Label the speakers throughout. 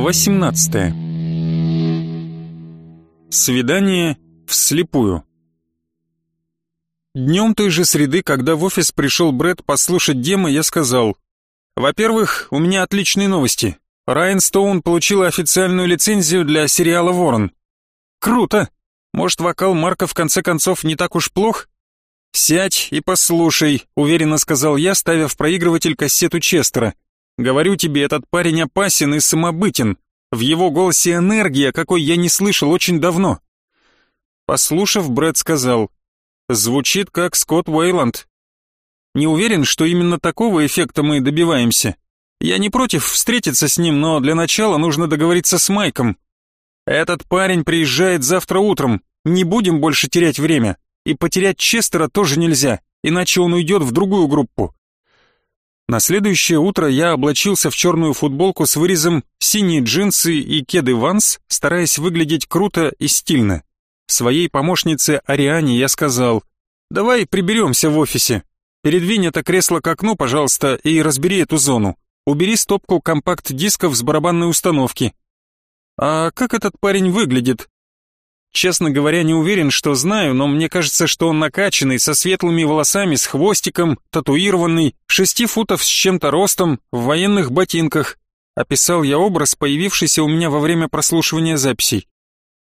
Speaker 1: Глава 17. Свидание вслепую. Днем той же среды, когда в офис пришел Брэд послушать демо, я сказал, «Во-первых, у меня отличные новости. Райан Стоун получила официальную лицензию для сериала «Ворон». Круто! Может, вокал Марка в конце концов не так уж плох? «Сядь и послушай», — уверенно сказал я, ставя в проигрыватель кассету Честера. «Говорю тебе, этот парень опасен и самобытен. В его голосе энергия, какой я не слышал очень давно». Послушав, Брэд сказал, «Звучит как Скотт Уэйланд». Не уверен, что именно такого эффекта мы добиваемся. Я не против встретиться с ним, но для начала нужно договориться с Майком. Этот парень приезжает завтра утром, не будем больше терять время. И потерять Честера тоже нельзя, иначе он уйдет в другую группу. На следующее утро я облачился в черную футболку с вырезом, синие джинсы и кеды Ванс, стараясь выглядеть круто и стильно. Своей помощнице Ариане я сказал, «Давай приберемся в офисе. Передвинь это кресло к окну, пожалуйста, и разбери эту зону. Убери стопку компакт-дисков с барабанной установки». «А как этот парень выглядит?» Честно говоря, не уверен, что знаю, но мне кажется, что он накачанный, со светлыми волосами, с хвостиком, татуированный, шести футов с чем-то ростом, в военных ботинках. Описал я образ, появившийся у меня во время прослушивания записей.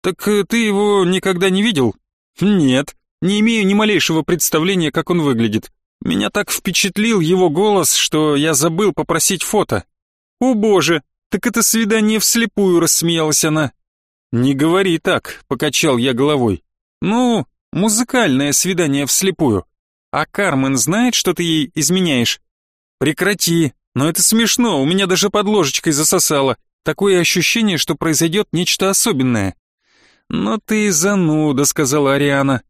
Speaker 1: «Так э, ты его никогда не видел?» «Нет, не имею ни малейшего представления, как он выглядит. Меня так впечатлил его голос, что я забыл попросить фото». «О боже, так это свидание вслепую», — рассмеялась она. «Не говори так», — покачал я головой. «Ну, музыкальное свидание вслепую. А Кармен знает, что ты ей изменяешь?» «Прекрати, но это смешно, у меня даже под ложечкой засосало. Такое ощущение, что произойдет нечто особенное». «Но ты зануда», — сказала Ариана.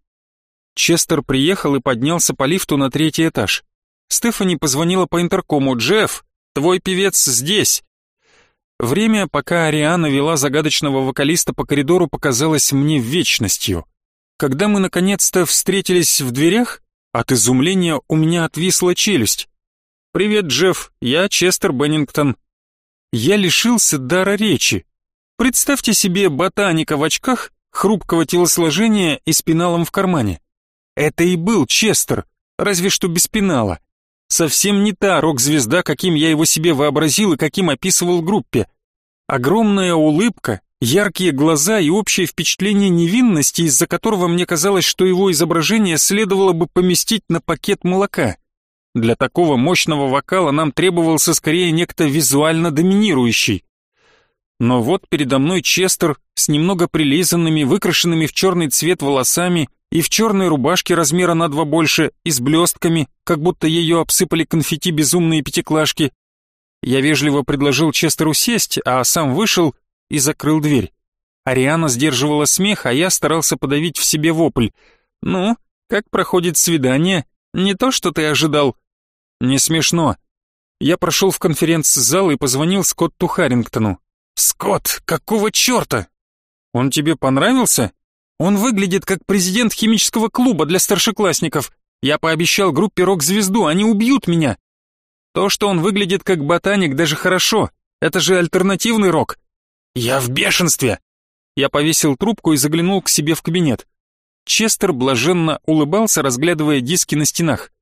Speaker 1: Честер приехал и поднялся по лифту на третий этаж. Стефани позвонила по интеркому. «Джефф, твой певец здесь. Время, пока Ариана вела загадочного вокалиста по коридору, показалось мне вечностью. Когда мы наконец-то встретились в дверях, от изумления у меня отвисла челюсть. «Привет, Джефф, я Честер Беннингтон». Я лишился дара речи. Представьте себе ботаника в очках, хрупкого телосложения и с пеналом в кармане. Это и был Честер, разве что без пенала. Совсем не та рок-звезда, каким я его себе вообразил и каким описывал группе. Огромная улыбка, яркие глаза и общее впечатление невинности, из-за которого мне казалось, что его изображение следовало бы поместить на пакет молока. Для такого мощного вокала нам требовался скорее некто визуально доминирующий. Но вот передо мной Честер с немного прилизанными, выкрашенными в черный цвет волосами и в черной рубашке размера на два больше и с блестками, как будто ее обсыпали конфетти безумные пятиклашки. Я вежливо предложил Честеру сесть, а сам вышел и закрыл дверь. Ариана сдерживала смех, а я старался подавить в себе вопль. «Ну, как проходит свидание? Не то, что ты ожидал?» «Не смешно». Я прошел в конференц-зал и позвонил Скотту Харрингтону. «Скотт, какого черта?» «Он тебе понравился?» Он выглядит как президент химического клуба для старшеклассников. Я пообещал группе рок-звезду, они убьют меня. То, что он выглядит как ботаник, даже хорошо. Это же альтернативный рок. Я в бешенстве. Я повесил трубку и заглянул к себе в кабинет. Честер блаженно улыбался, разглядывая диски на стенах.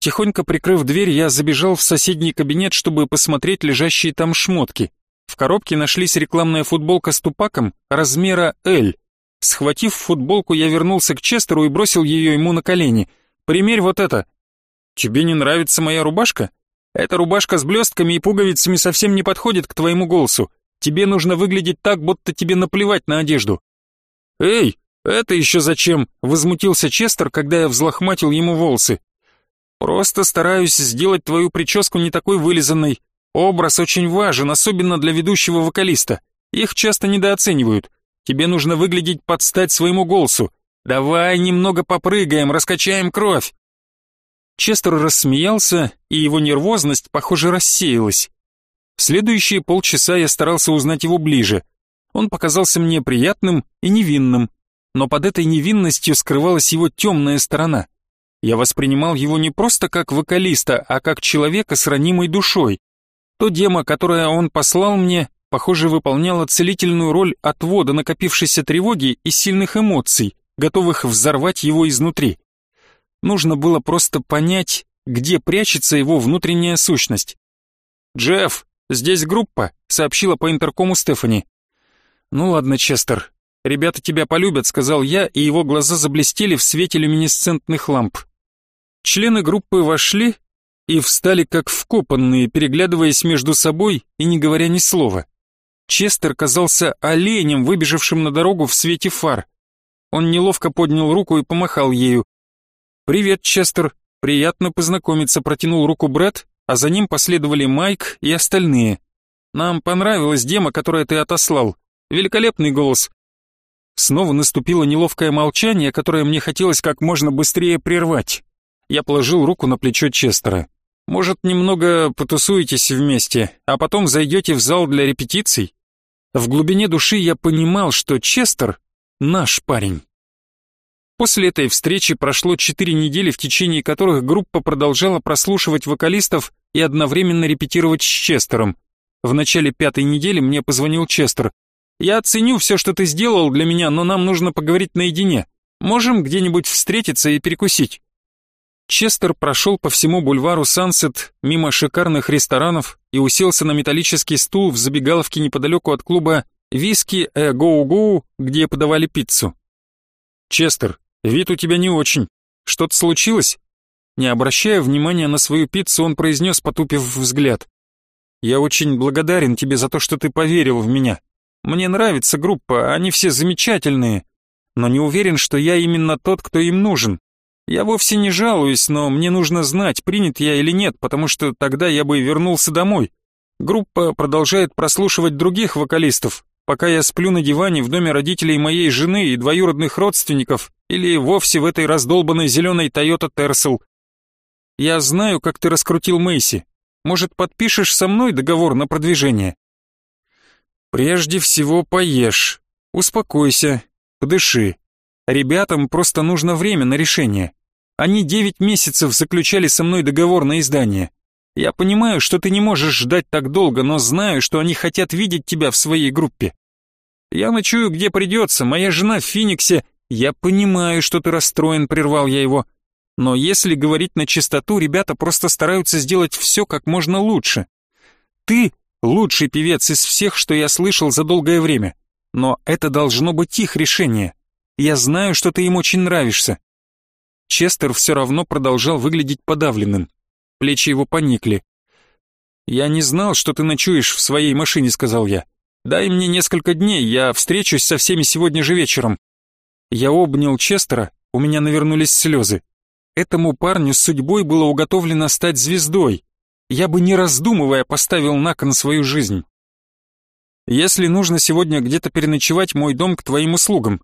Speaker 1: Тихонько прикрыв дверь, я забежал в соседний кабинет, чтобы посмотреть лежащие там шмотки. В коробке нашлись рекламная футболка с тупаком размера L. Схватив футболку, я вернулся к Честеру и бросил ее ему на колени. «Примерь вот это». «Тебе не нравится моя рубашка?» «Эта рубашка с блестками и пуговицами совсем не подходит к твоему голосу. Тебе нужно выглядеть так, будто тебе наплевать на одежду». «Эй, это еще зачем?» — возмутился Честер, когда я взлохматил ему волосы. «Просто стараюсь сделать твою прическу не такой вылизанной. Образ очень важен, особенно для ведущего вокалиста. Их часто недооценивают. Тебе нужно выглядеть под стать своему голосу. Давай немного попрыгаем, раскачаем кровь. Честер рассмеялся, и его нервозность, похоже, рассеялась. В следующие полчаса я старался узнать его ближе. Он показался мне приятным и невинным, но под этой невинностью скрывалась его темная сторона. Я воспринимал его не просто как вокалиста, а как человека с ранимой душой. То демо, которое он послал мне, похоже, выполняла целительную роль отвода накопившейся тревоги и сильных эмоций, готовых взорвать его изнутри. Нужно было просто понять, где прячется его внутренняя сущность. «Джефф, здесь группа», — сообщила по интеркому Стефани. «Ну ладно, Честер, ребята тебя полюбят», — сказал я, и его глаза заблестели в свете люминесцентных ламп. Члены группы вошли и встали как вкопанные, переглядываясь между собой и не говоря ни слова. Честер казался оленем, выбежавшим на дорогу в свете фар. Он неловко поднял руку и помахал ею. «Привет, Честер, приятно познакомиться», — протянул руку Брэд, а за ним последовали Майк и остальные. «Нам понравилась демо, которую ты отослал. Великолепный голос». Снова наступило неловкое молчание, которое мне хотелось как можно быстрее прервать. Я положил руку на плечо Честера. «Может, немного потусуетесь вместе, а потом зайдете в зал для репетиций?» В глубине души я понимал, что Честер — наш парень. После этой встречи прошло четыре недели, в течение которых группа продолжала прослушивать вокалистов и одновременно репетировать с Честером. В начале пятой недели мне позвонил Честер. «Я оценю все, что ты сделал для меня, но нам нужно поговорить наедине. Можем где-нибудь встретиться и перекусить?» Честер прошел по всему бульвару Сансет мимо шикарных ресторанов и уселся на металлический стул в забегаловке неподалеку от клуба «Виски э Гоу-Гоу», где подавали пиццу. «Честер, Вид у тебя не очень. Что-то случилось?» Не обращая внимания на свою пиццу, он произнес, потупив взгляд. «Я очень благодарен тебе за то, что ты поверил в меня. Мне нравится группа, они все замечательные, но не уверен, что я именно тот, кто им нужен. Я вовсе не жалуюсь, но мне нужно знать, принят я или нет, потому что тогда я бы вернулся домой. Группа продолжает прослушивать других вокалистов, пока я сплю на диване в доме родителей моей жены и двоюродных родственников, или вовсе в этой раздолбанной зеленой Toyota Tercel. Я знаю, как ты раскрутил Мэйси. Может, подпишешь со мной договор на продвижение? Прежде всего поешь, успокойся, подыши. Ребятам просто нужно время на решение. Они девять месяцев заключали со мной договор на издание. Я понимаю, что ты не можешь ждать так долго, но знаю, что они хотят видеть тебя в своей группе. Я ночую где придется, моя жена в Фениксе, «Я понимаю, что ты расстроен», — прервал я его. «Но если говорить на чистоту, ребята просто стараются сделать все как можно лучше. Ты — лучший певец из всех, что я слышал за долгое время. Но это должно быть их решение. Я знаю, что ты им очень нравишься». Честер все равно продолжал выглядеть подавленным. Плечи его поникли. «Я не знал, что ты ночуешь в своей машине», — сказал я. «Дай мне несколько дней, я встречусь со всеми сегодня же вечером». Я обнял Честера, у меня навернулись слезы. Этому парню с судьбой было уготовлено стать звездой. Я бы не раздумывая поставил на кон свою жизнь. Если нужно сегодня где-то переночевать, мой дом к твоим услугам.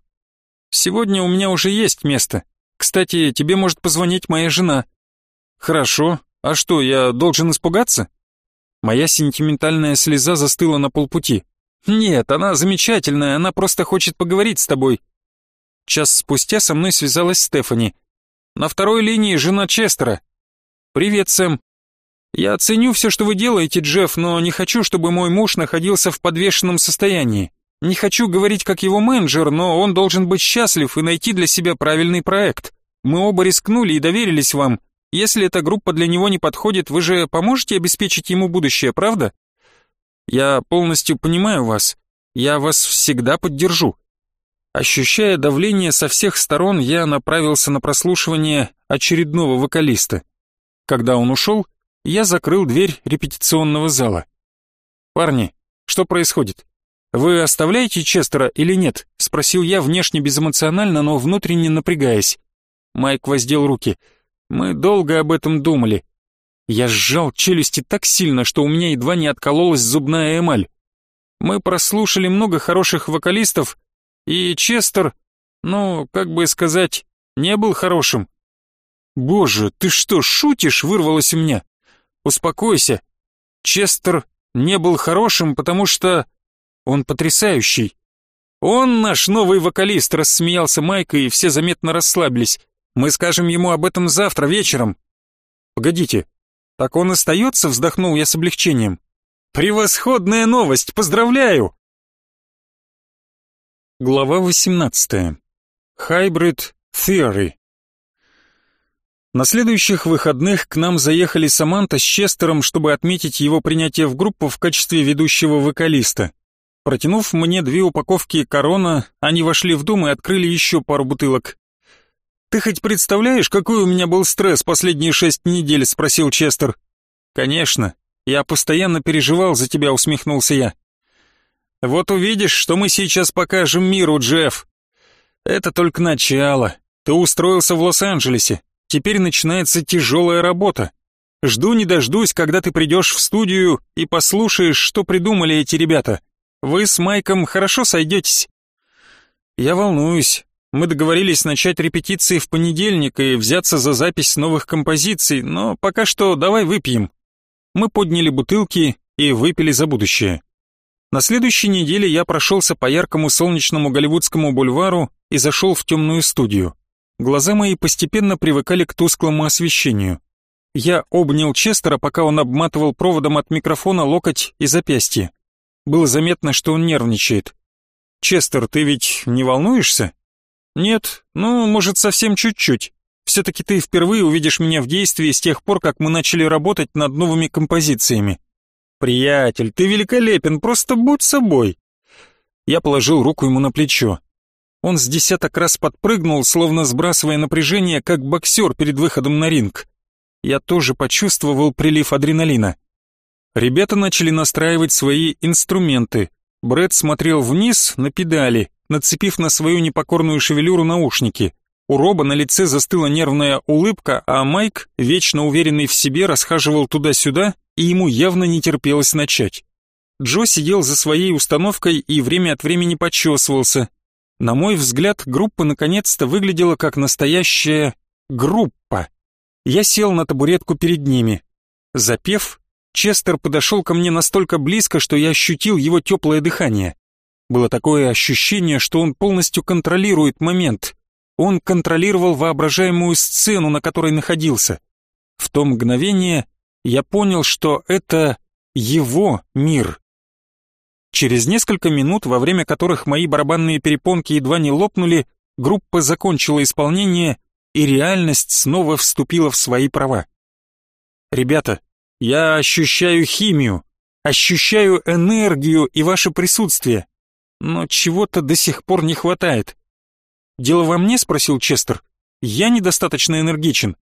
Speaker 1: Сегодня у меня уже есть место. Кстати, тебе может позвонить моя жена. Хорошо. А что, я должен испугаться? Моя сентиментальная слеза застыла на полпути. Нет, она замечательная, она просто хочет поговорить с тобой. Час спустя со мной связалась Стефани. На второй линии жена Честера. «Привет, Сэм. Я оценю все, что вы делаете, Джефф, но не хочу, чтобы мой муж находился в подвешенном состоянии. Не хочу говорить как его менеджер, но он должен быть счастлив и найти для себя правильный проект. Мы оба рискнули и доверились вам. Если эта группа для него не подходит, вы же поможете обеспечить ему будущее, правда? Я полностью понимаю вас. Я вас всегда поддержу. Ощущая давление со всех сторон, я направился на прослушивание очередного вокалиста. Когда он ушел, я закрыл дверь репетиционного зала. «Парни, что происходит? Вы оставляете Честера или нет?» — спросил я внешне безэмоционально, но внутренне напрягаясь. Майк воздел руки. «Мы долго об этом думали. Я сжал челюсти так сильно, что у меня едва не откололась зубная эмаль. Мы прослушали много хороших вокалистов, и Честер, ну, как бы сказать, не был хорошим. «Боже, ты что, шутишь?» — вырвалось у меня. «Успокойся. Честер не был хорошим, потому что он потрясающий. Он наш новый вокалист», — рассмеялся Майк, и все заметно расслабились. «Мы скажем ему об этом завтра вечером». «Погодите, так он остается?» — вздохнул я с облегчением. Превосходная новость, поздравляю! Глава 18. Hybrid Theory. На следующих выходных к нам заехали Саманта с Честером, чтобы отметить его принятие в группу в качестве ведущего вокалиста. Протянув мне две упаковки корона, они вошли в дом и открыли еще пару бутылок. «Ты хоть представляешь, какой у меня был стресс последние шесть недель?» — спросил Честер. «Конечно. Я постоянно переживал за тебя», — усмехнулся я. Вот увидишь, что мы сейчас покажем миру, Джефф. Это только начало. Ты устроился в Лос-Анджелесе. Теперь начинается тяжелая работа. Жду не дождусь, когда ты придешь в студию и послушаешь, что придумали эти ребята. Вы с Майком хорошо сойдетесь. Я волнуюсь. Мы договорились начать репетиции в понедельник и взяться за запись новых композиций, но пока что давай выпьем. Мы подняли бутылки и выпили за будущее. На следующей неделе я прошелся по яркому солнечному Голливудскому бульвару и зашел в темную студию. Глаза мои постепенно привыкали к тусклому освещению. Я обнял Честера, пока он обматывал проводом от микрофона локоть и запястье. Было заметно, что он нервничает. «Честер, ты ведь не волнуешься?» «Нет, ну, может, совсем чуть-чуть. Все-таки ты впервые увидишь меня в действии с тех пор, как мы начали работать над новыми композициями. «Приятель, ты великолепен, просто будь собой!» Я положил руку ему на плечо. Он с десяток раз подпрыгнул, словно сбрасывая напряжение, как боксер перед выходом на ринг. Я тоже почувствовал прилив адреналина. Ребята начали настраивать свои инструменты. Брэд смотрел вниз на педали, нацепив на свою непокорную шевелюру наушники. У Роба на лице застыла нервная улыбка, а Майк, вечно уверенный в себе, расхаживал туда-сюда и ему явно не терпелось начать. Джо сидел за своей установкой и время от времени почесывался. На мой взгляд, группа наконец-то выглядела как настоящая группа. Я сел на табуретку перед ними. Запев, Честер подошел ко мне настолько близко, что я ощутил его теплое дыхание. Было такое ощущение, что он полностью контролирует момент. Он контролировал воображаемую сцену, на которой находился. В то мгновение я понял, что это его мир. Через несколько минут, во время которых мои барабанные перепонки едва не лопнули, группа закончила исполнение, и реальность снова вступила в свои права. Ребята, я ощущаю химию, ощущаю энергию и ваше присутствие, но чего-то до сих пор не хватает. «Дело во мне?» — спросил Честер. «Я недостаточно энергичен».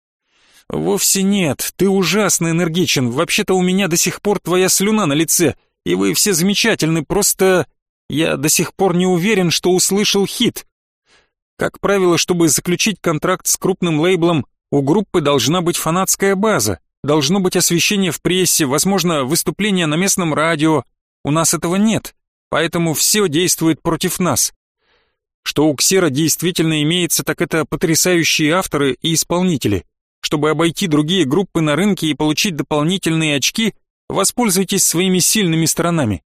Speaker 1: «Вовсе нет, ты ужасно энергичен. Вообще-то у меня до сих пор твоя слюна на лице, и вы все замечательны, просто я до сих пор не уверен, что услышал хит. Как правило, чтобы заключить контракт с крупным лейблом, у группы должна быть фанатская база, должно быть освещение в прессе, возможно, выступление на местном радио. У нас этого нет, поэтому все действует против нас. Что у Ксера действительно имеется, так это потрясающие авторы и исполнители. Чтобы обойти другие группы на рынке и получить дополнительные очки, воспользуйтесь своими сильными сторонами.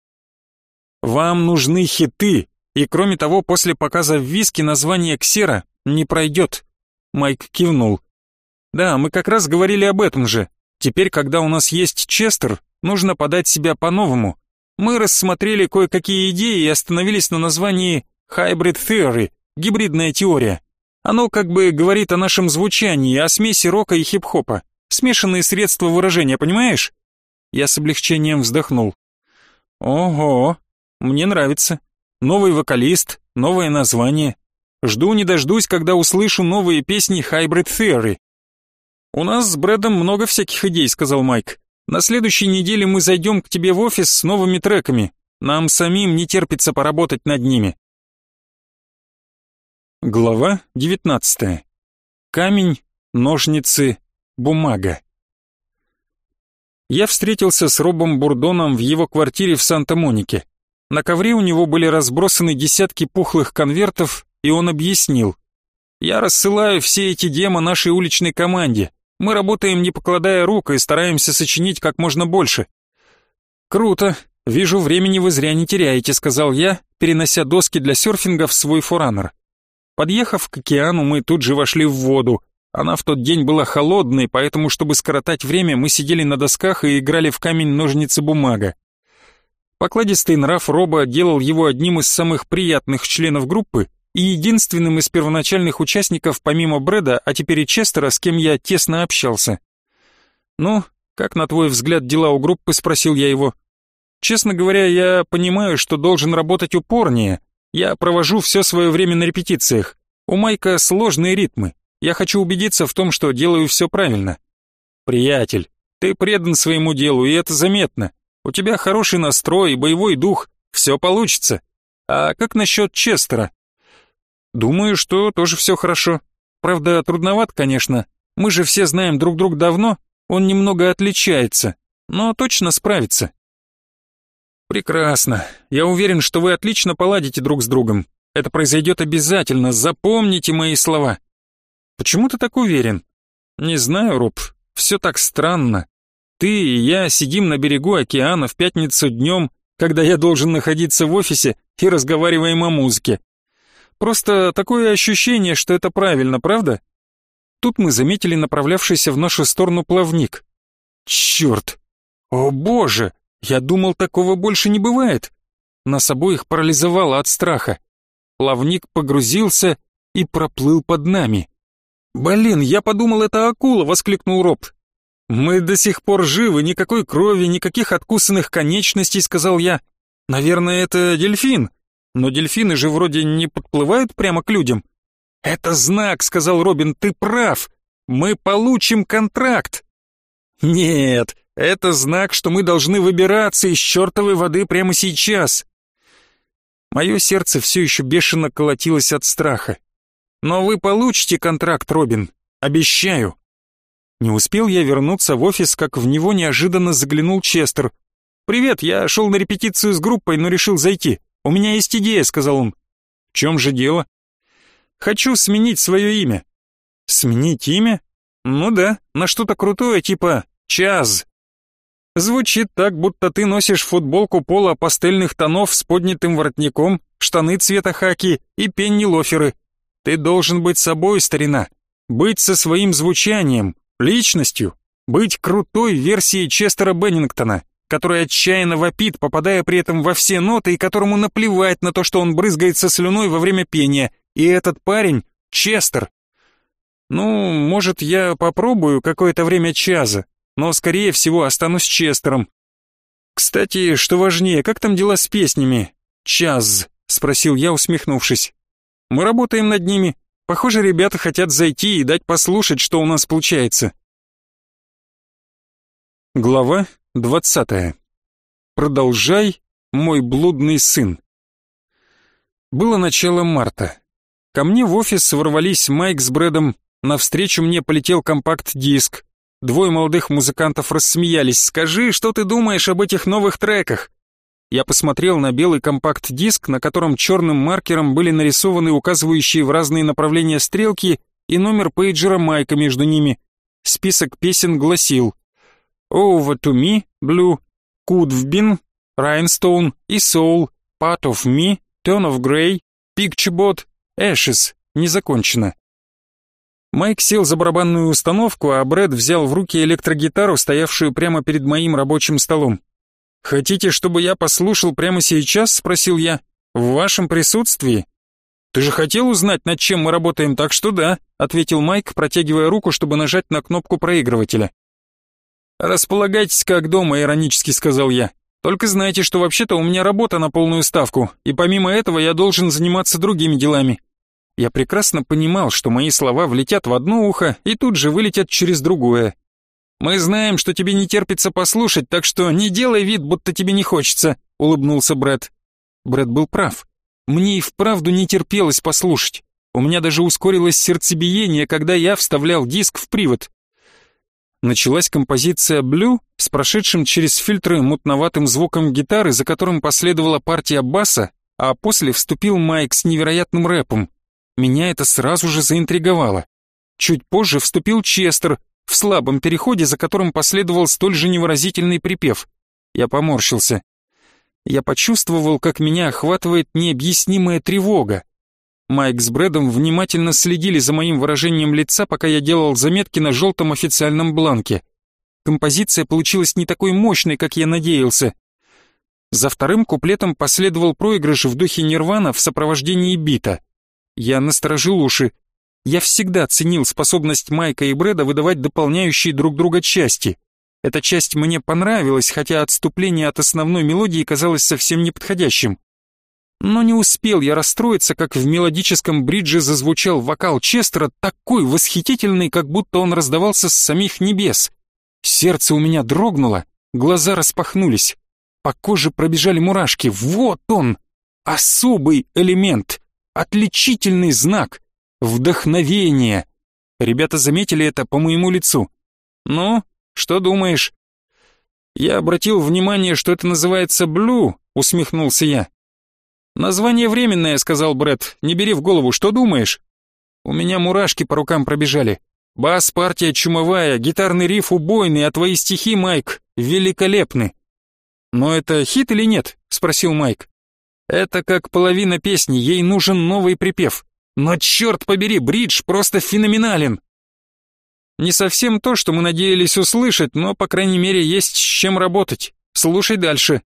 Speaker 1: Вам нужны хиты, и кроме того, после показа в виски название Ксера не пройдет. Майк кивнул. Да, мы как раз говорили об этом же. Теперь, когда у нас есть Честер, нужно подать себя по-новому. Мы рассмотрели кое-какие идеи и остановились на названии Hybrid Theory, гибридная теория. Оно как бы говорит о нашем звучании, о смеси рока и хип-хопа. Смешанные средства выражения, понимаешь? Я с облегчением вздохнул. Ого, мне нравится. Новый вокалист, новое название. Жду не дождусь, когда услышу новые песни Hybrid Theory. У нас с Брэдом много всяких идей, сказал Майк. На следующей неделе мы зайдем к тебе в офис с новыми треками. Нам самим не терпится поработать над ними. Глава 19. Камень, ножницы, бумага. Я встретился с Робом Бурдоном в его квартире в Санта-Монике. На ковре у него были разбросаны десятки пухлых конвертов, и он объяснил. «Я рассылаю все эти демо нашей уличной команде. Мы работаем не покладая рук и стараемся сочинить как можно больше». «Круто. Вижу, времени вы зря не теряете», — сказал я, перенося доски для серфинга в свой форанер. Подъехав к океану, мы тут же вошли в воду. Она в тот день была холодной, поэтому, чтобы скоротать время, мы сидели на досках и играли в камень-ножницы-бумага. Покладистый нрав Роба делал его одним из самых приятных членов группы и единственным из первоначальных участников помимо Брэда, а теперь и Честера, с кем я тесно общался. «Ну, как на твой взгляд дела у группы?» — спросил я его. «Честно говоря, я понимаю, что должен работать упорнее. Я провожу все свое время на репетициях. У Майка сложные ритмы. Я хочу убедиться в том, что делаю все правильно». «Приятель, ты предан своему делу, и это заметно. У тебя хороший настрой боевой дух, все получится. А как насчет Честера? Думаю, что тоже все хорошо. Правда, трудновато, конечно. Мы же все знаем друг друга давно, он немного отличается, но точно справится. Прекрасно. Я уверен, что вы отлично поладите друг с другом. Это произойдет обязательно, запомните мои слова. Почему ты так уверен? Не знаю, Роб, все так странно. Ты и я сидим на берегу океана в пятницу днем, когда я должен находиться в офисе и разговариваем о музыке. Просто такое ощущение, что это правильно, правда? Тут мы заметили направлявшийся в нашу сторону плавник. Черт! О боже! Я думал, такого больше не бывает. Нас обоих парализовало от страха. Плавник погрузился и проплыл под нами. «Блин, я подумал, это акула!» — воскликнул Роб. «Мы до сих пор живы, никакой крови, никаких откусанных конечностей», — сказал я. «Наверное, это дельфин. Но дельфины же вроде не подплывают прямо к людям». «Это знак», — сказал Робин, — «ты прав. Мы получим контракт». «Нет, это знак, что мы должны выбираться из чертовой воды прямо сейчас». Мое сердце все еще бешено колотилось от страха. «Но вы получите контракт, Робин, обещаю». Не успел я вернуться в офис, как в него неожиданно заглянул Честер. «Привет, я шел на репетицию с группой, но решил зайти. У меня есть идея», — сказал он. «В чем же дело?» «Хочу сменить свое имя». «Сменить имя?» «Ну да, на что-то крутое, типа Чаз». Звучит так, будто ты носишь футболку пола пастельных тонов с поднятым воротником, штаны цвета хаки и пенни-лоферы. Ты должен быть собой, старина. Быть со своим звучанием, личностью, быть крутой версией Честера Беннингтона, который отчаянно вопит, попадая при этом во все ноты и которому наплевать на то, что он брызгается слюной во время пения, и этот парень — Честер. Ну, может, я попробую какое-то время Чаза, но, скорее всего, останусь Честером. Кстати, что важнее, как там дела с песнями? Чаз, спросил я, усмехнувшись. Мы работаем над ними, Похоже, ребята хотят зайти и дать послушать, что у нас получается. Глава двадцатая. Продолжай, мой блудный сын. Было начало марта. Ко мне в офис ворвались Майк с Брэдом, навстречу мне полетел компакт-диск. Двое молодых музыкантов рассмеялись. «Скажи, что ты думаешь об этих новых треках?» Я посмотрел на белый компакт-диск, на котором черным маркером были нарисованы указывающие в разные направления стрелки и номер пейджера Майка между ними. Список песен гласил «Over to me», «Blue», «Could have been», «Rhinestone» и «Soul», «Part of me», «Turn of Grey», «Picturebot», «Ashes», не закончено. Майк сел за барабанную установку, а Брэд взял в руки электрогитару, стоявшую прямо перед моим рабочим столом. «Хотите, чтобы я послушал прямо сейчас?» — спросил я. «В вашем присутствии?» «Ты же хотел узнать, над чем мы работаем, так что да», — ответил Майк, протягивая руку, чтобы нажать на кнопку проигрывателя. «Располагайтесь как дома», — иронически сказал я. «Только знайте, что вообще-то у меня работа на полную ставку, и помимо этого я должен заниматься другими делами». Я прекрасно понимал, что мои слова влетят в одно ухо и тут же вылетят через другое, «Мы знаем, что тебе не терпится послушать, так что не делай вид, будто тебе не хочется», — улыбнулся Брэд. Брэд был прав. Мне и вправду не терпелось послушать. У меня даже ускорилось сердцебиение, когда я вставлял диск в привод. Началась композиция «Блю» с прошедшим через фильтры мутноватым звуком гитары, за которым последовала партия баса, а после вступил Майк с невероятным рэпом. Меня это сразу же заинтриговало. Чуть позже вступил Честер, в слабом переходе, за которым последовал столь же невыразительный припев. Я поморщился. Я почувствовал, как меня охватывает необъяснимая тревога. Майк с Брэдом внимательно следили за моим выражением лица, пока я делал заметки на желтом официальном бланке. Композиция получилась не такой мощной, как я надеялся. За вторым куплетом последовал проигрыш в духе Нирвана в сопровождении бита. Я насторожил уши. Я всегда ценил способность Майка и Брэда выдавать дополняющие друг друга части. Эта часть мне понравилась, хотя отступление от основной мелодии казалось совсем неподходящим. Но не успел я расстроиться, как в мелодическом бридже зазвучал вокал Честера, такой восхитительный, как будто он раздавался с самих небес. Сердце у меня дрогнуло, глаза распахнулись. По коже пробежали мурашки. Вот он! Особый элемент! Отличительный знак! Вдохновение! Ребята заметили это по моему лицу. «Ну, что думаешь?» «Я обратил внимание, что это называется «блю», — усмехнулся я. «Название временное», — сказал Бред. «Не бери в голову, что думаешь?» У меня мурашки по рукам пробежали. Бас, партия чумовая, гитарный риф убойный, а твои стихи, Майк, великолепны. Но это хит или нет? Спросил Майк. Это как половина песни, ей нужен новый припев. Но черт побери, бридж просто феноменален. Не совсем то, что мы надеялись услышать, но, по крайней мере, есть с чем работать. Слушай дальше.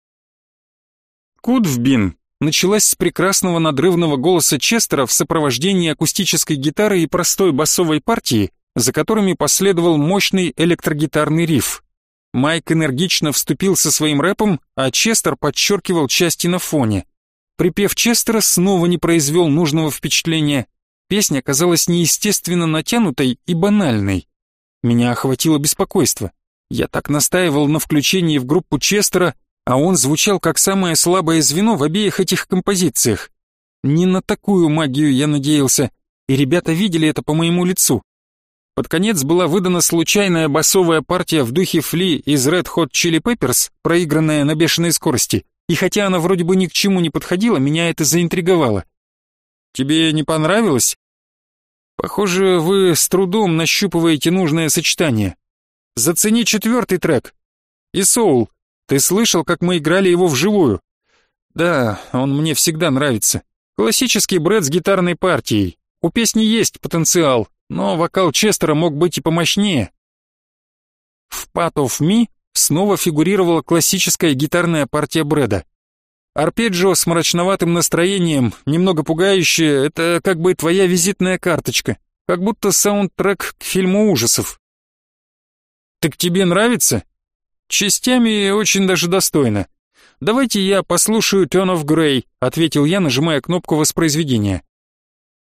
Speaker 1: Кудвбин началась с прекрасного надрывного голоса Честера в сопровождении акустической гитары и простой басовой партии, за которыми последовал мощный электрогитарный риф. Майк энергично вступил со своим рэпом, а Честер подчеркивал части на фоне. Припев Честера снова не произвел нужного впечатления. Песня казалась неестественно натянутой и банальной. Меня охватило беспокойство. Я так настаивал на включении в группу Честера, а он звучал как самое слабое звено в обеих этих композициях. Не на такую магию я надеялся, и ребята видели это по моему лицу. Под конец была выдана случайная басовая партия в духе Фли из Red Hot Chili Peppers, проигранная на бешеной скорости, и хотя она вроде бы ни к чему не подходила, меня это заинтриговало. «Тебе не понравилось?» «Похоже, вы с трудом нащупываете нужное сочетание. Зацени четвертый трек. И Соул. Ты слышал, как мы играли его вживую?» «Да, он мне всегда нравится. Классический бред с гитарной партией. У песни есть потенциал, но вокал Честера мог быть и помощнее. В «Part of Me» снова фигурировала классическая гитарная партия Брэда. Арпеджио с мрачноватым настроением, немного пугающее, это как бы твоя визитная карточка, как будто саундтрек к фильму ужасов. «Так тебе нравится?» «Частями очень даже достойно. Давайте я послушаю Turn of Grey», — ответил я, нажимая кнопку воспроизведения.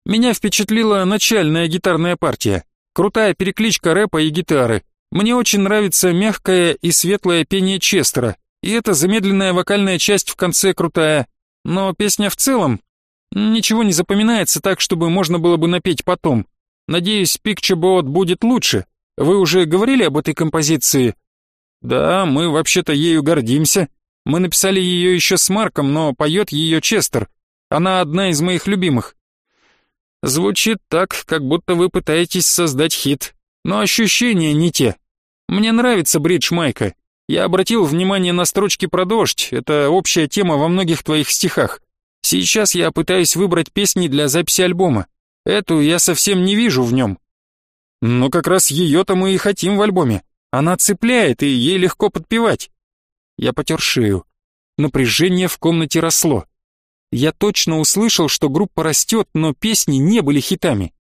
Speaker 1: Меня впечатлила начальная гитарная партия. Крутая перекличка рэпа и гитары. Мне очень нравится мягкое и светлое пение Честера, и эта замедленная вокальная часть в конце крутая. Но песня в целом ничего не запоминается так, чтобы можно было бы напеть потом. Надеюсь, Picture будет лучше. Вы уже говорили об этой композиции? Да, мы вообще-то ею гордимся. Мы написали ее еще с Марком, но поет ее Честер. Она одна из моих любимых. Звучит так, как будто вы пытаетесь создать хит, но ощущения не те. Мне нравится бридж Майка. Я обратил внимание на строчки про дождь, это общая тема во многих твоих стихах. Сейчас я пытаюсь выбрать песни для записи альбома. Эту я совсем не вижу в нем. Но как раз ее-то мы и хотим в альбоме. Она цепляет, и ей легко подпевать. Я потер шею. Напряжение в комнате росло. Я точно услышал, что группа растет, но песни не были хитами.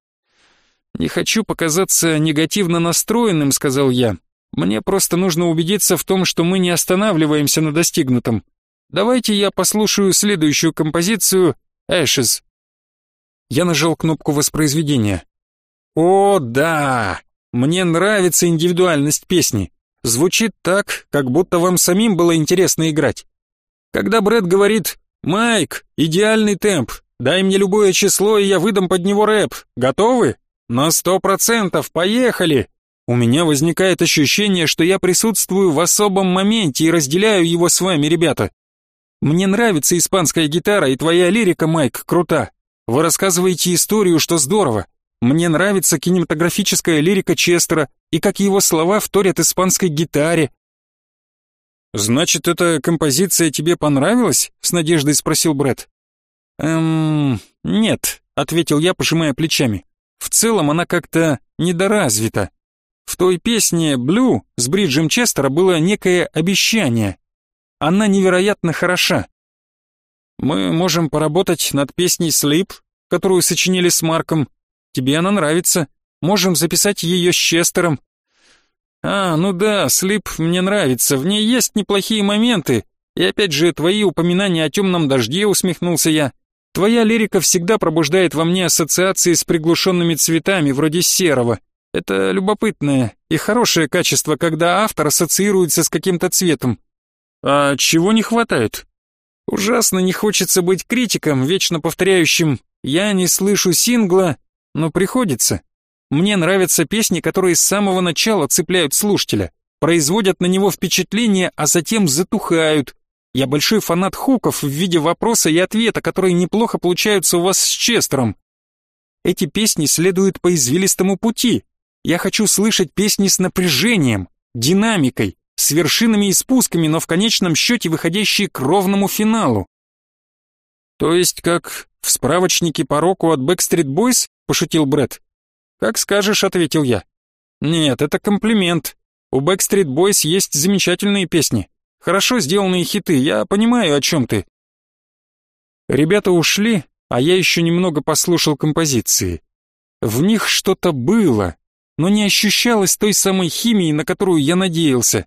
Speaker 1: «Не хочу показаться негативно настроенным», — сказал я. «Мне просто нужно убедиться в том, что мы не останавливаемся на достигнутом. Давайте я послушаю следующую композицию «Ashes». Я нажал кнопку воспроизведения. «О, да! Мне нравится индивидуальность песни. Звучит так, как будто вам самим было интересно играть. Когда Брэд говорит «Майк, идеальный темп. Дай мне любое число, и я выдам под него рэп. Готовы? На сто процентов, поехали!» У меня возникает ощущение, что я присутствую в особом моменте и разделяю его с вами, ребята. Мне нравится испанская гитара, и твоя лирика, Майк, крута. Вы рассказываете историю, что здорово. Мне нравится кинематографическая лирика Честера, и как его слова вторят испанской гитаре, «Значит, эта композиция тебе понравилась?» — с надеждой спросил Брэд. «Эм, нет», — ответил я, пожимая плечами. «В целом она как-то недоразвита. В той песне «Блю» с Бриджем Честера было некое обещание. Она невероятно хороша. Мы можем поработать над песней «Sleep», которую сочинили с Марком. Тебе она нравится. Можем записать ее с Честером. А, ну да, «Sleep» мне нравится. В ней есть неплохие моменты. И опять же, твои упоминания о темном дожде, усмехнулся я. Твоя лирика всегда пробуждает во мне ассоциации с приглушенными цветами, вроде серого. Это любопытное и хорошее качество, когда автор ассоциируется с каким-то цветом. А чего не хватает? Ужасно не хочется быть критиком, вечно повторяющим «я не слышу сингла», но приходится. Мне нравятся песни, которые с самого начала цепляют слушателя, производят на него впечатление, а затем затухают. Я большой фанат хуков в виде вопроса и ответа, которые неплохо получаются у вас с Честером. Эти песни следуют по извилистому пути, я хочу слышать песни с напряжением, динамикой, с вершинами и спусками, но в конечном счете выходящие к ровному финалу. То есть как в справочнике по року от Backstreet Boys, пошутил Брэд. Как скажешь, ответил я. Нет, это комплимент. У Backstreet Boys есть замечательные песни, хорошо сделанные хиты. Я понимаю, о чем ты. Ребята ушли, а я еще немного послушал композиции. В них что-то было, но не ощущалось той самой химии, на которую я надеялся.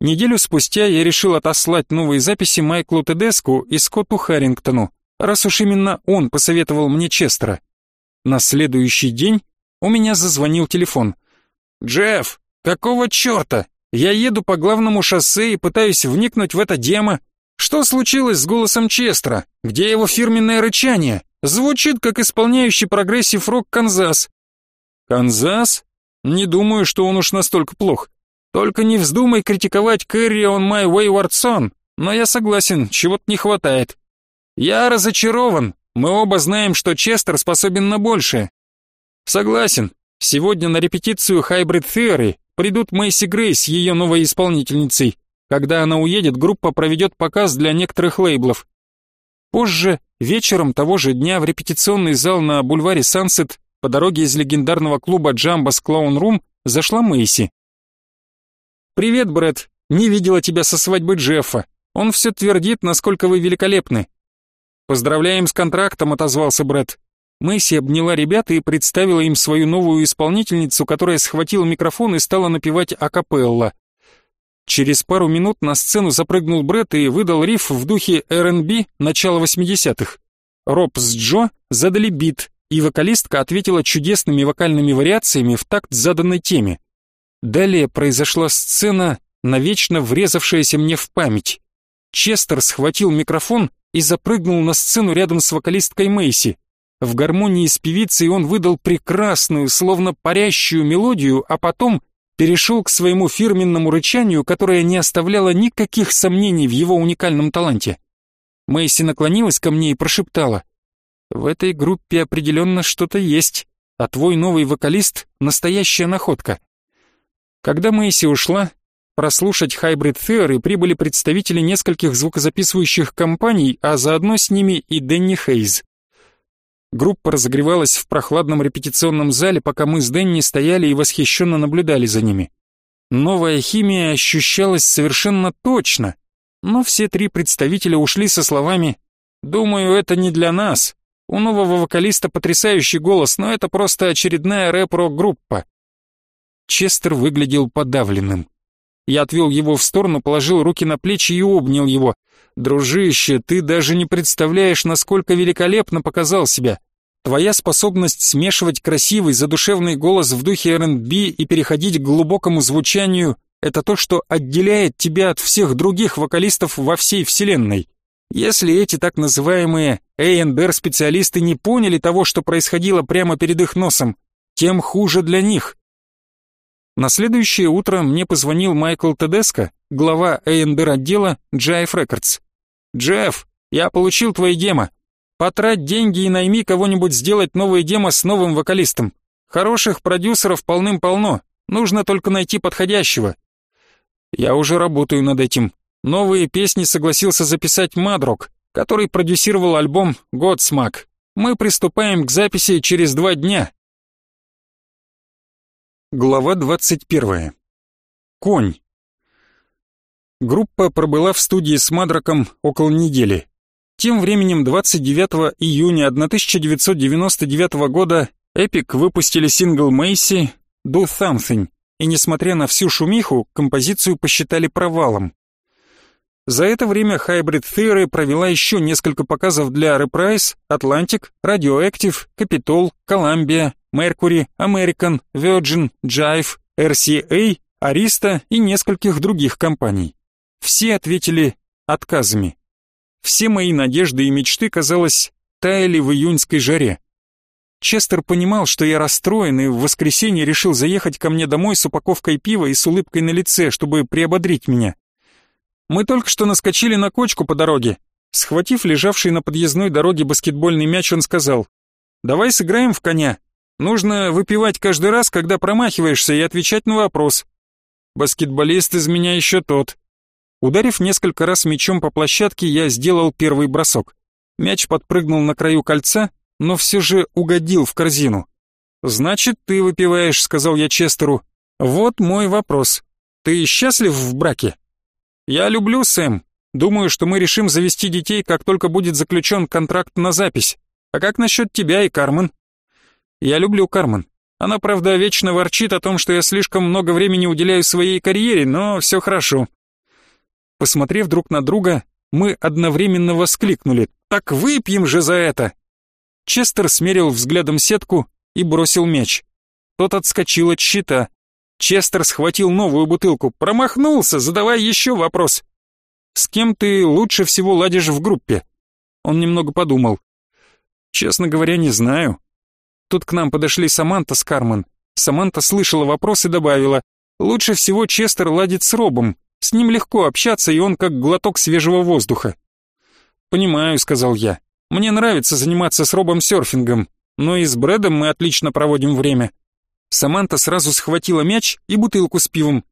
Speaker 1: Неделю спустя я решил отослать новые записи Майклу Тедеску и Скотту Харрингтону, раз уж именно он посоветовал мне Честера. На следующий день у меня зазвонил телефон. «Джефф, какого черта? Я еду по главному шоссе и пытаюсь вникнуть в это демо. Что случилось с голосом Честера? Где его фирменное рычание? Звучит как исполняющий прогрессив рок Канзас. Канзас? Не думаю, что он уж настолько плох. Только не вздумай критиковать Carry on my wayward но я согласен, чего-то не хватает. Я разочарован, мы оба знаем, что Честер способен на большее. Согласен, сегодня на репетицию Hybrid Theory придут Мэйси Грейс, ее новой исполнительницей. Когда она уедет, группа проведет показ для некоторых лейблов. Позже, вечером того же дня в репетиционный зал на бульваре Сансет по дороге из легендарного клуба Джамбас Клоун Рум зашла Мэйси. «Привет, Брэд. Не видела тебя со свадьбы Джеффа. Он все твердит, насколько вы великолепны». «Поздравляем с контрактом», — отозвался Брэд. Мэйси обняла ребят и представила им свою новую исполнительницу, которая схватила микрофон и стала напевать акапелла. Через пару минут на сцену запрыгнул Брэд и выдал риф в духе R&B начала 80-х. Роб с Джо задали бит, и вокалистка ответила чудесными вокальными вариациями в такт заданной теме. Далее произошла сцена, навечно врезавшаяся мне в память. Честер схватил микрофон и запрыгнул на сцену рядом с вокалисткой Мэйси. В гармонии с певицей он выдал прекрасную, словно парящую мелодию, а потом перешел к своему фирменному рычанию, которое не оставляло никаких сомнений в его уникальном таланте. Мэйси наклонилась ко мне и прошептала в этой группе определенно что-то есть, а твой новый вокалист — настоящая находка. Когда Мэйси ушла, прослушать Hybrid Theory прибыли представители нескольких звукозаписывающих компаний, а заодно с ними и Дэнни Хейз. Группа разогревалась в прохладном репетиционном зале, пока мы с Дэнни стояли и восхищенно наблюдали за ними. Новая химия ощущалась совершенно точно, но все три представителя ушли со словами «Думаю, это не для нас». У нового вокалиста потрясающий голос, но это просто очередная рэп-рок-группа. Честер выглядел подавленным. Я отвел его в сторону, положил руки на плечи и обнял его. «Дружище, ты даже не представляешь, насколько великолепно показал себя. Твоя способность смешивать красивый, задушевный голос в духе R&B и переходить к глубокому звучанию — это то, что отделяет тебя от всех других вокалистов во всей вселенной. Если эти так называемые A&R специалисты не поняли того, что происходило прямо перед их носом, тем хуже для них. На следующее утро мне позвонил Майкл Тедеско, глава A&R отдела Jive Records. «Джефф, я получил твои демо. Потрать деньги и найми кого-нибудь сделать новые демо с новым вокалистом. Хороших продюсеров полным-полно, нужно только найти подходящего». «Я уже работаю над этим. Новые песни согласился записать Мадрок, который продюсировал альбом Godsmack. Мы приступаем к записи через два дня. Глава 21. Конь. Группа пробыла в студии с Мадраком около недели. Тем временем 29 июня 1999 года Epic выпустили сингл Мейси «Do Something», и несмотря на всю шумиху, композицию посчитали провалом. За это время Hybrid Theory провела еще несколько показов для Reprise, Atlantic, Radioactive, Capitol, Columbia, Mercury, American, Virgin, Jive, RCA, Arista и нескольких других компаний. Все ответили отказами. Все мои надежды и мечты, казалось, таяли в июньской жаре. Честер понимал, что я расстроен, и в воскресенье решил заехать ко мне домой с упаковкой пива и с улыбкой на лице, чтобы приободрить меня. Мы только что наскочили на кочку по дороге. Схватив лежавший на подъездной дороге баскетбольный мяч, он сказал, «Давай сыграем в коня. Нужно выпивать каждый раз, когда промахиваешься, и отвечать на вопрос. Баскетболист из меня еще тот». Ударив несколько раз мячом по площадке, я сделал первый бросок. Мяч подпрыгнул на краю кольца, но все же угодил в корзину. «Значит, ты выпиваешь», — сказал я Честеру. «Вот мой вопрос. Ты счастлив в браке?» «Я люблю Сэм. Думаю, что мы решим завести детей, как только будет заключен контракт на запись. А как насчет тебя и Кармен?» «Я люблю Кармен. Она, правда, вечно ворчит о том, что я слишком много времени уделяю своей карьере, но все хорошо». Посмотрев друг на друга, мы одновременно воскликнули «Так выпьем же за это!» Честер смерил взглядом сетку и бросил мяч. Тот отскочил от щита. Честер схватил новую бутылку. Промахнулся, задавай еще вопрос. «С кем ты лучше всего ладишь в группе?» Он немного подумал. «Честно говоря, не знаю». Тут к нам подошли Саманта с Кармен. Саманта слышала вопрос и добавила. «Лучше всего Честер ладит с Робом. С ним легко общаться, и он как глоток свежего воздуха». «Понимаю», — сказал я. Мне нравится заниматься с Робом серфингом, но и с Брэдом мы отлично проводим время. Саманта сразу схватила мяч и бутылку с пивом.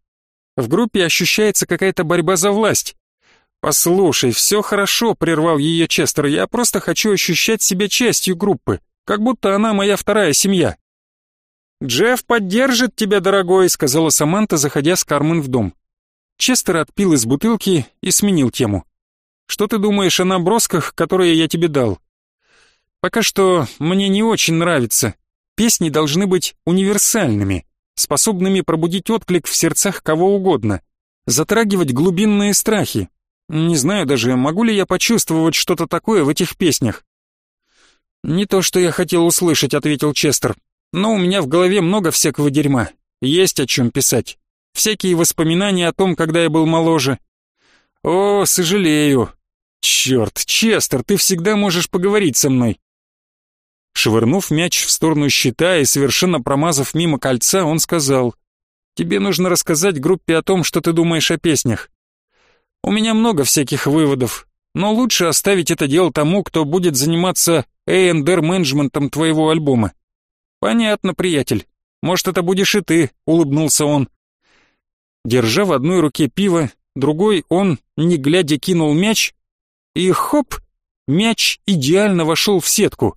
Speaker 1: В группе ощущается какая-то борьба за власть. «Послушай, все хорошо», — прервал ее Честер, «я просто хочу ощущать себя частью группы, как будто она моя вторая семья». «Джефф поддержит тебя, дорогой», — сказала Саманта, заходя с Кармен в дом. Честер отпил из бутылки и сменил тему. Что ты думаешь о набросках, которые я тебе дал? Пока что мне не очень нравится. Песни должны быть универсальными, способными пробудить отклик в сердцах кого угодно, затрагивать глубинные страхи. Не знаю даже, могу ли я почувствовать что-то такое в этих песнях. «Не то, что я хотел услышать», — ответил Честер. «Но у меня в голове много всякого дерьма. Есть о чем писать. Всякие воспоминания о том, когда я был моложе. О, сожалею. «Черт, Честер, ты всегда можешь поговорить со мной!» Швырнув мяч в сторону щита и совершенно промазав мимо кольца, он сказал, «Тебе нужно рассказать группе о том, что ты думаешь о песнях. У меня много всяких выводов, но лучше оставить это дело тому, кто будет заниматься A&R-менеджментом твоего альбома». «Понятно, приятель. Может, это будешь и ты», — улыбнулся он. Держа в одной руке пиво, другой он, не глядя, кинул мяч, и хоп, мяч идеально вошел в сетку.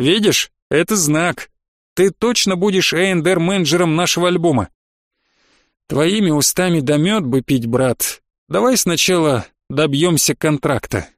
Speaker 1: Видишь, это знак. Ты точно будешь A&R-менеджером нашего альбома. Твоими устами да мед бы пить, брат. Давай сначала добьемся контракта.